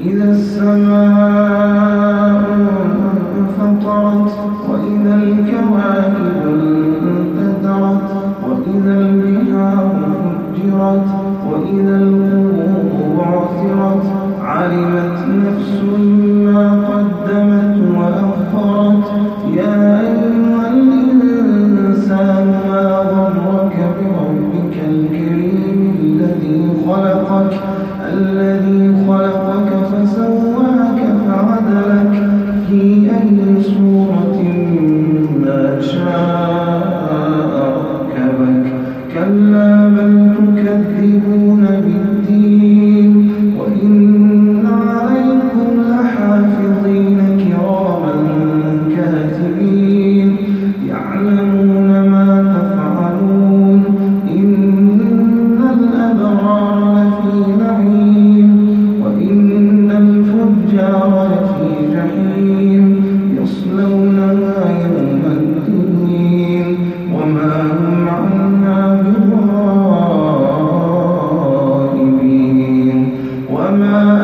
إذا السماء انفطرت وإذا الكواكب انتثرت وإذا البحار فجرت وإذا القبور بعثرت علمت نفس ما قدمت وأخرت. يا أيها الإنسان ما ضرك بربك الكريم الذي خلقك؟ تكذبون بالدين. وإن عليكم لحافظين كراما كاذبين يعلمون ما تفعلون. إن الأبرار لفي نعيم. وإن الفجار uh,